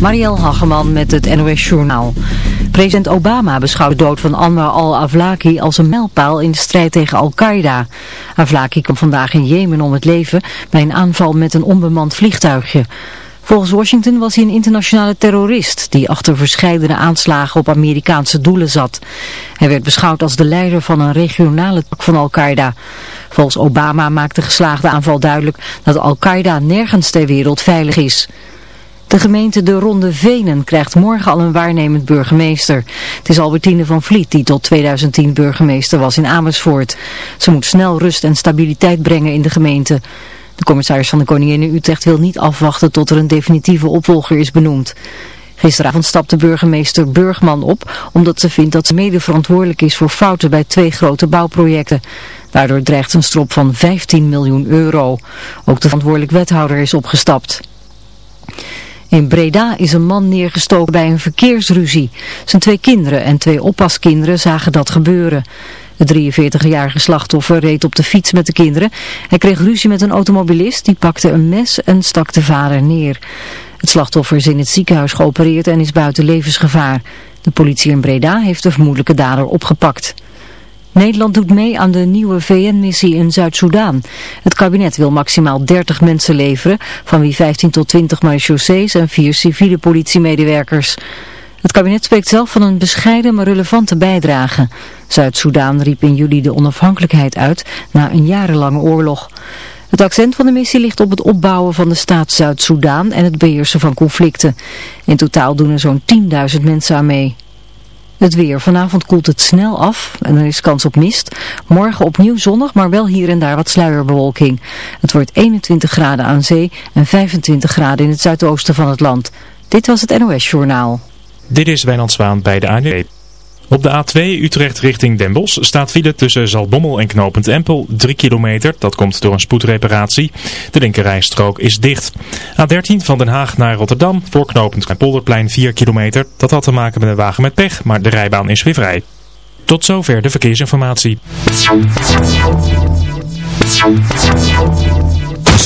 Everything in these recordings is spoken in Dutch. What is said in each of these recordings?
Marielle Hageman met het NOS Journaal. President Obama beschouwt de dood van Anwar al-Awlaki als een mijlpaal in de strijd tegen Al-Qaeda. Awlaki kwam vandaag in Jemen om het leven bij een aanval met een onbemand vliegtuigje. Volgens Washington was hij een internationale terrorist die achter verscheidene aanslagen op Amerikaanse doelen zat. Hij werd beschouwd als de leider van een regionale tak van Al-Qaeda. Volgens Obama maakt de geslaagde aanval duidelijk dat Al-Qaeda nergens ter wereld veilig is. De gemeente De Ronde Venen krijgt morgen al een waarnemend burgemeester. Het is Albertine van Vliet die tot 2010 burgemeester was in Amersfoort. Ze moet snel rust en stabiliteit brengen in de gemeente. De commissaris van de Koningin in Utrecht wil niet afwachten tot er een definitieve opvolger is benoemd. Gisteravond stapte burgemeester Burgman op omdat ze vindt dat ze mede verantwoordelijk is voor fouten bij twee grote bouwprojecten. Daardoor dreigt een strop van 15 miljoen euro. Ook de verantwoordelijk wethouder is opgestapt. In Breda is een man neergestoken bij een verkeersruzie. Zijn twee kinderen en twee oppaskinderen zagen dat gebeuren. Het 43-jarige slachtoffer reed op de fiets met de kinderen. Hij kreeg ruzie met een automobilist, die pakte een mes en stak de vader neer. Het slachtoffer is in het ziekenhuis geopereerd en is buiten levensgevaar. De politie in Breda heeft de vermoedelijke dader opgepakt. Nederland doet mee aan de nieuwe VN-missie in Zuid-Soedan. Het kabinet wil maximaal 30 mensen leveren, van wie 15 tot 20 marechaussees en 4 civiele politiemedewerkers. Het kabinet spreekt zelf van een bescheiden maar relevante bijdrage. Zuid-Soedan riep in juli de onafhankelijkheid uit na een jarenlange oorlog. Het accent van de missie ligt op het opbouwen van de staat Zuid-Soedan en het beheersen van conflicten. In totaal doen er zo'n 10.000 mensen aan mee. Het weer. Vanavond koelt het snel af en er is kans op mist. Morgen opnieuw zonnig, maar wel hier en daar wat sluierbewolking. Het wordt 21 graden aan zee en 25 graden in het zuidoosten van het land. Dit was het NOS Journaal. Dit is Wijnand Zwaan bij de ANWB. Op de A2 Utrecht richting Den Bosch staat file tussen Zalbommel en Knopend Empel 3 kilometer. Dat komt door een spoedreparatie. De linkerrijstrook is dicht. A13 van Den Haag naar Rotterdam voor Knopend Polderplein 4 kilometer. Dat had te maken met een wagen met pech, maar de rijbaan is weer vrij. Tot zover de verkeersinformatie.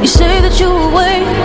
You say that you will wait.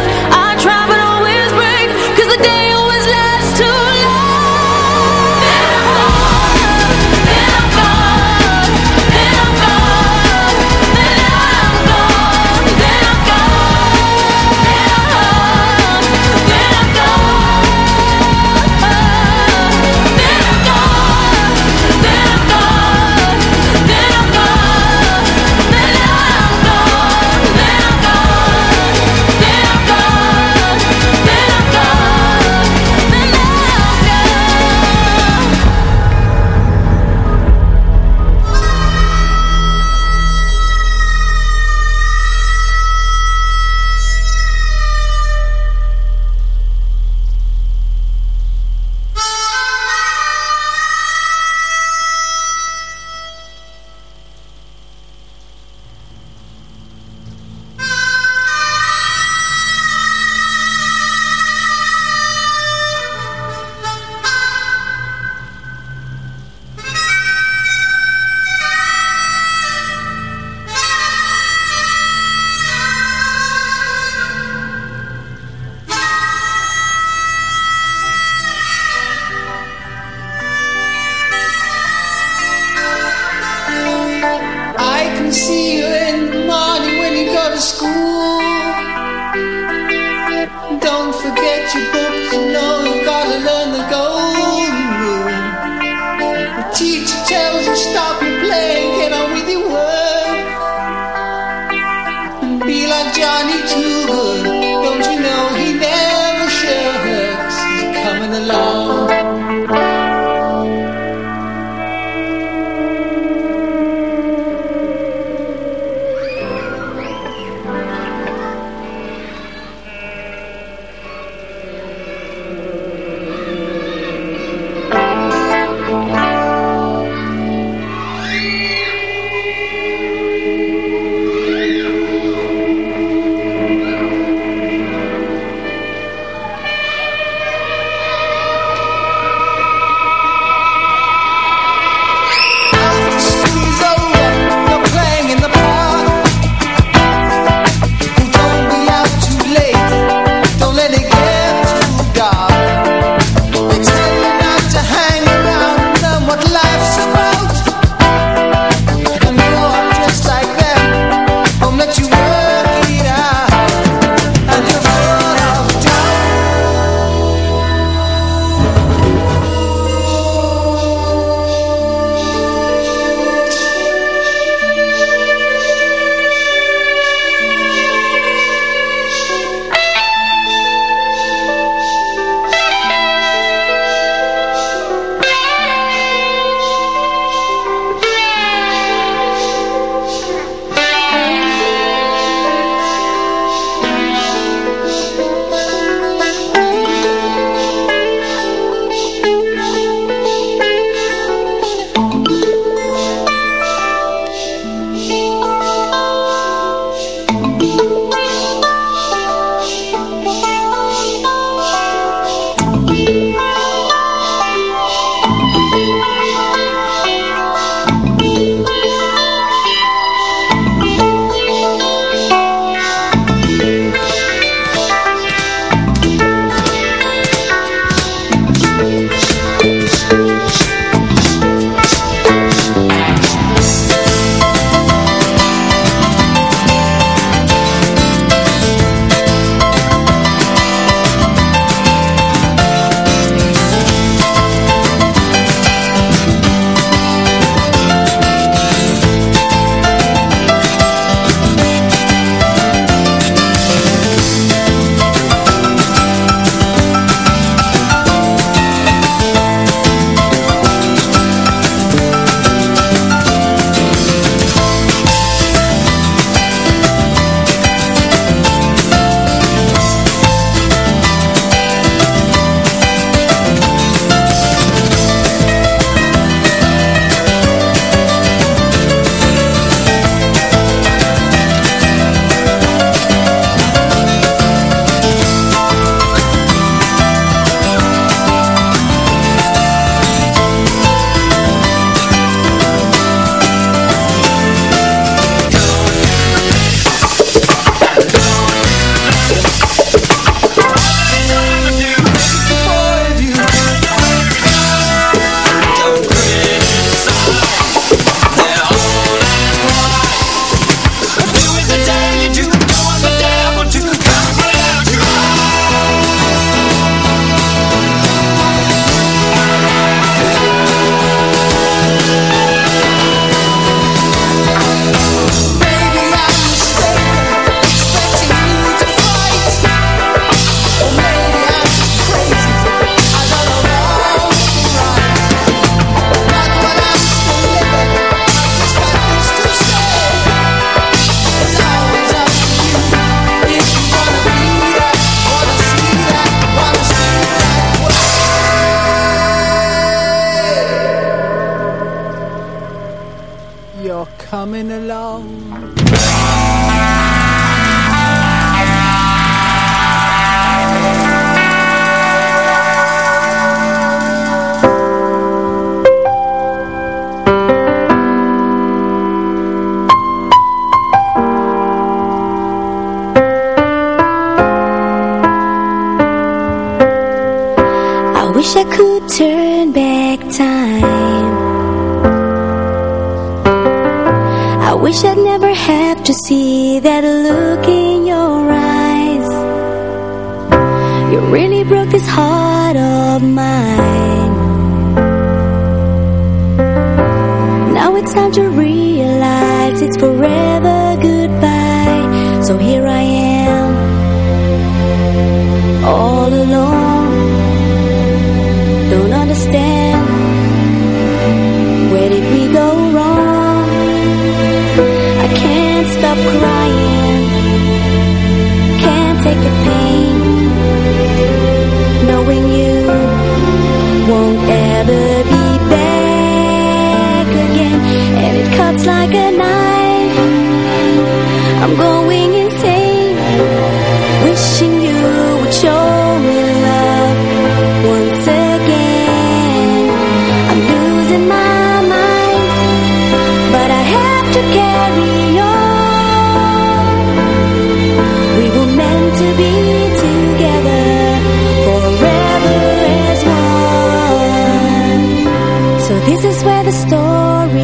story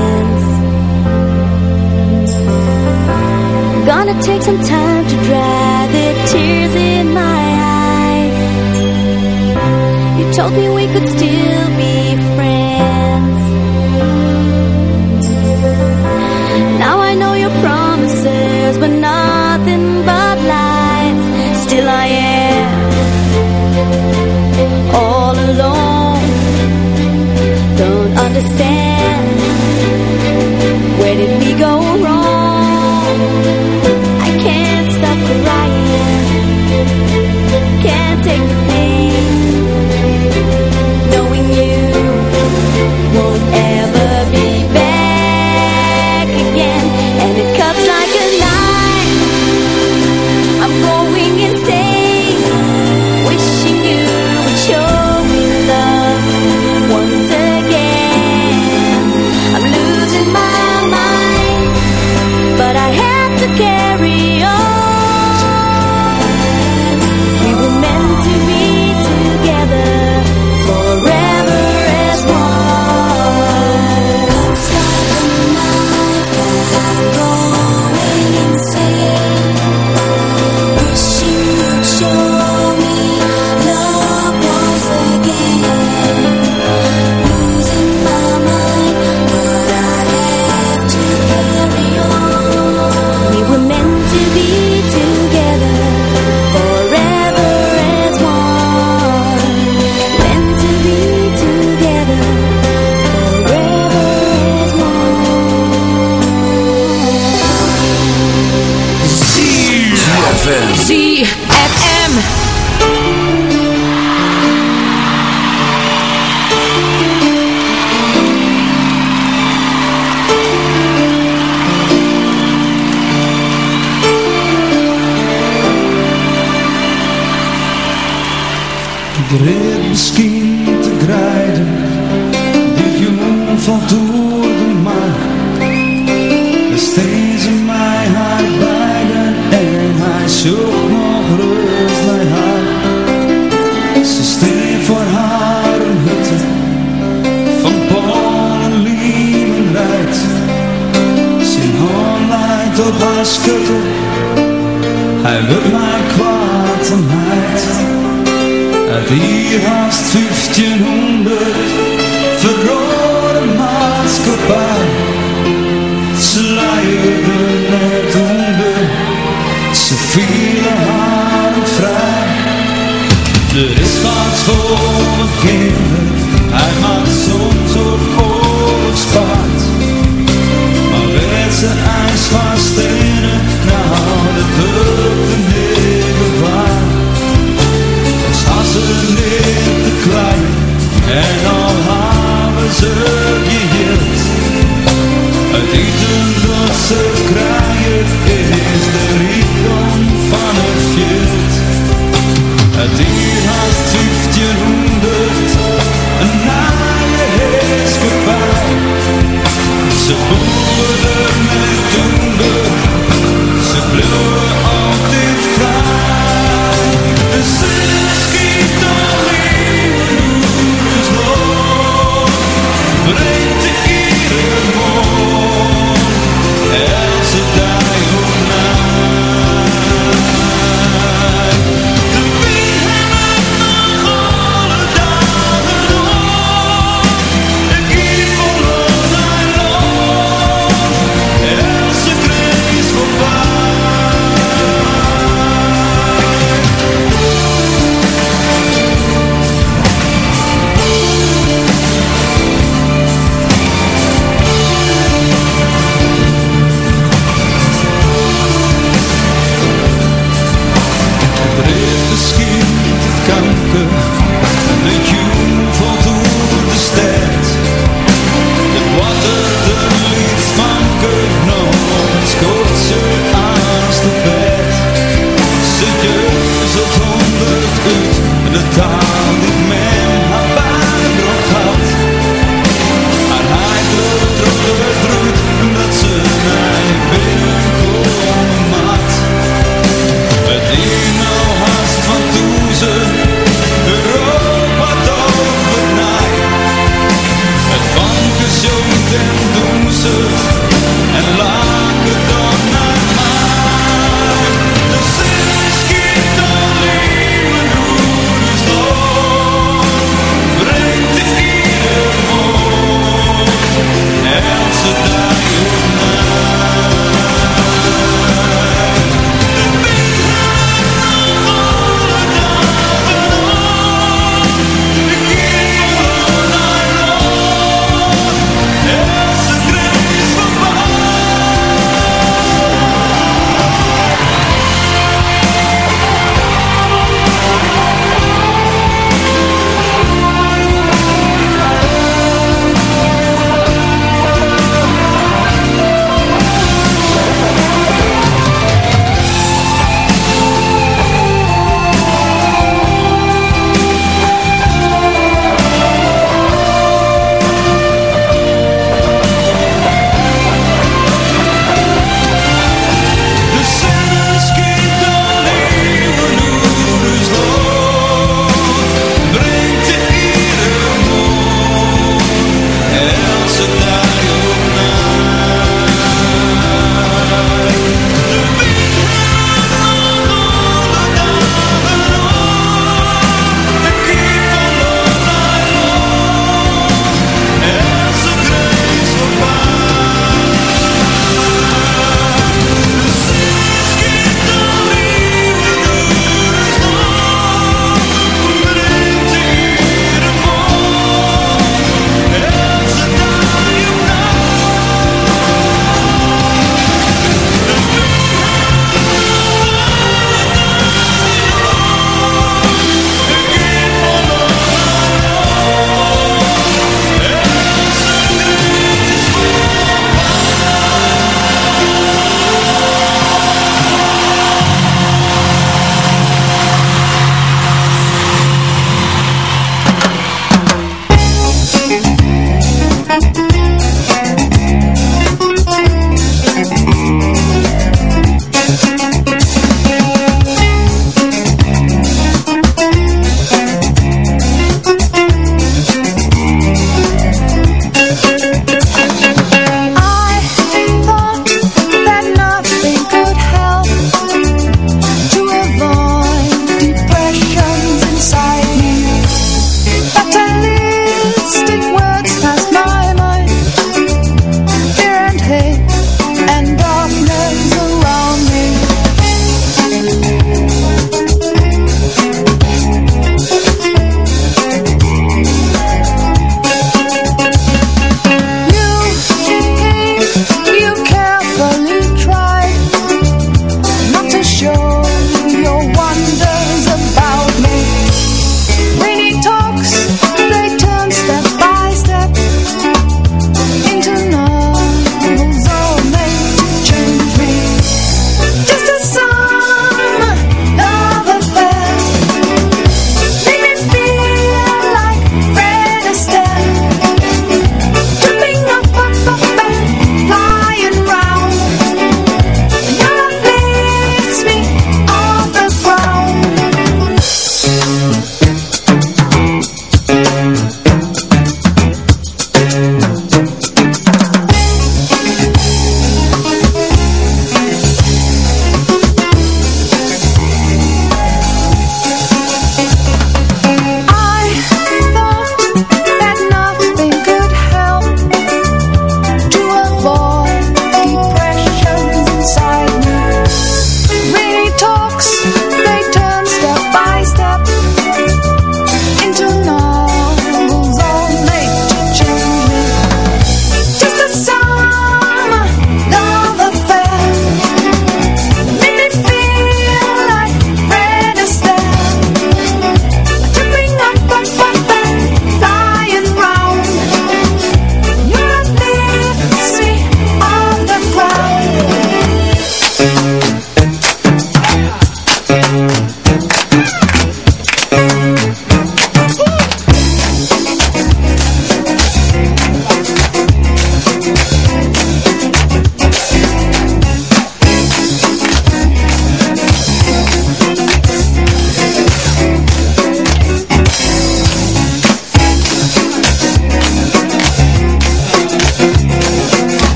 ends. Gonna take some time to dry the tears in my eyes. You told me we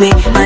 me. My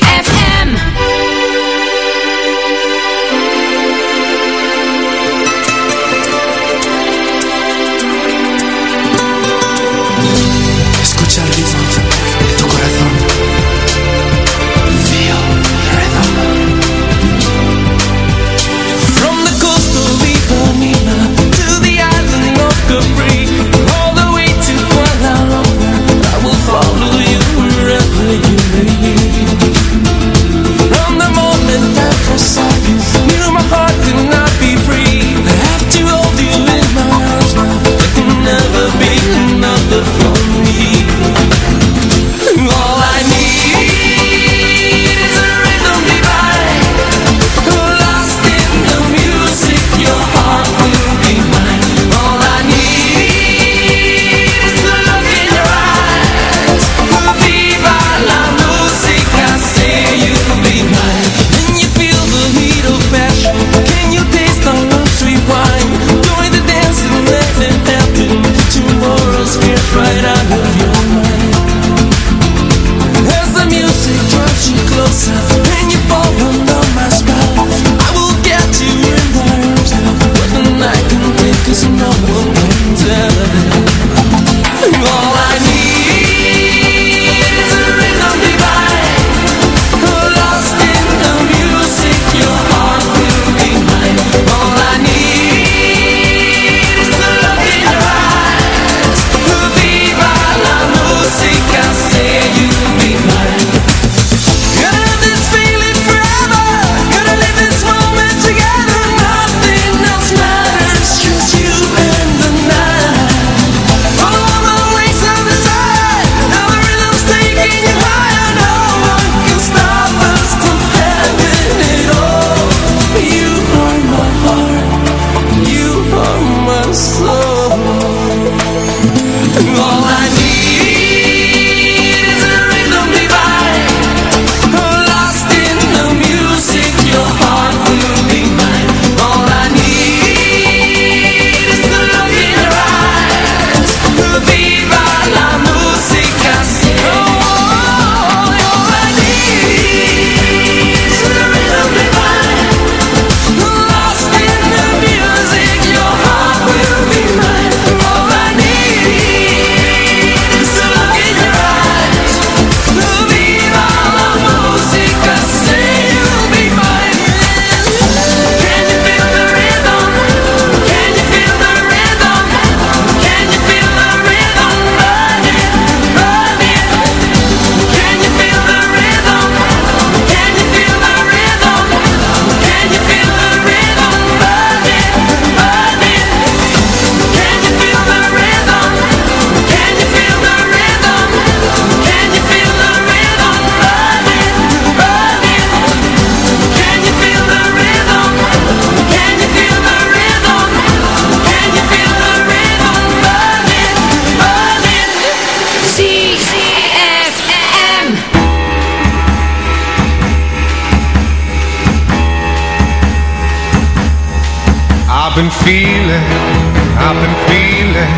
I've been feeling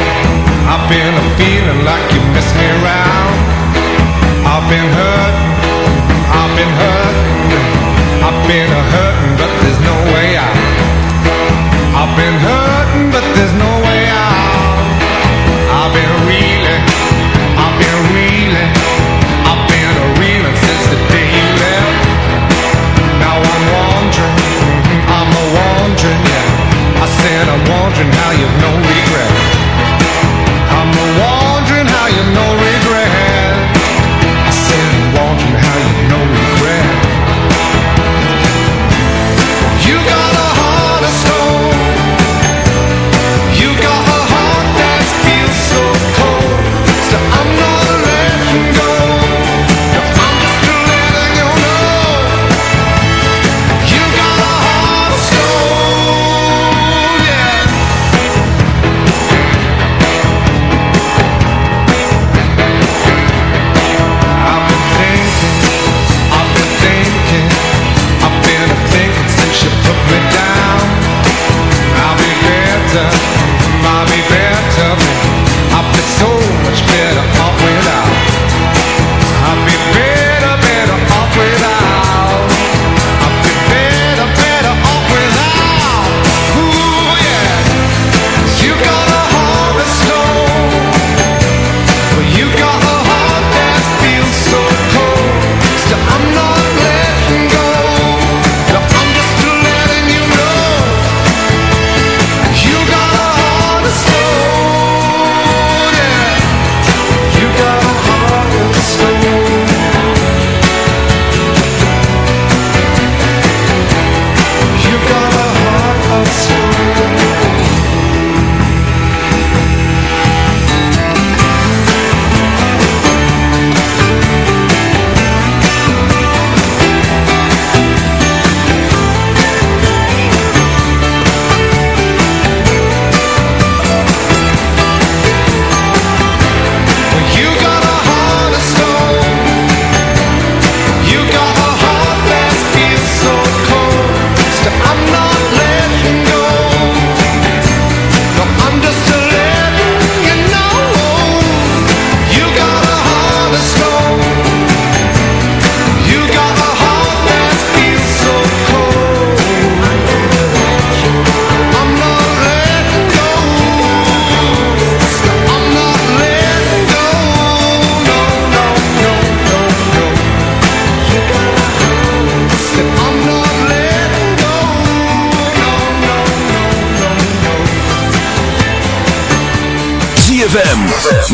I've been a feeling like you miss me right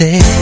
stay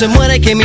se muera y que mi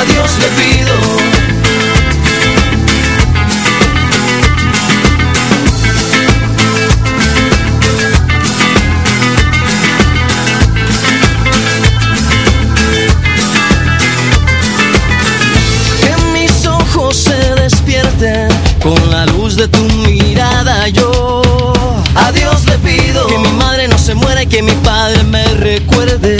A Dios le pido. Que mis ojos se despierten con la luz de tu mirada yo. A Dios le pido que mi madre no se muera y que mi padre me recuerde.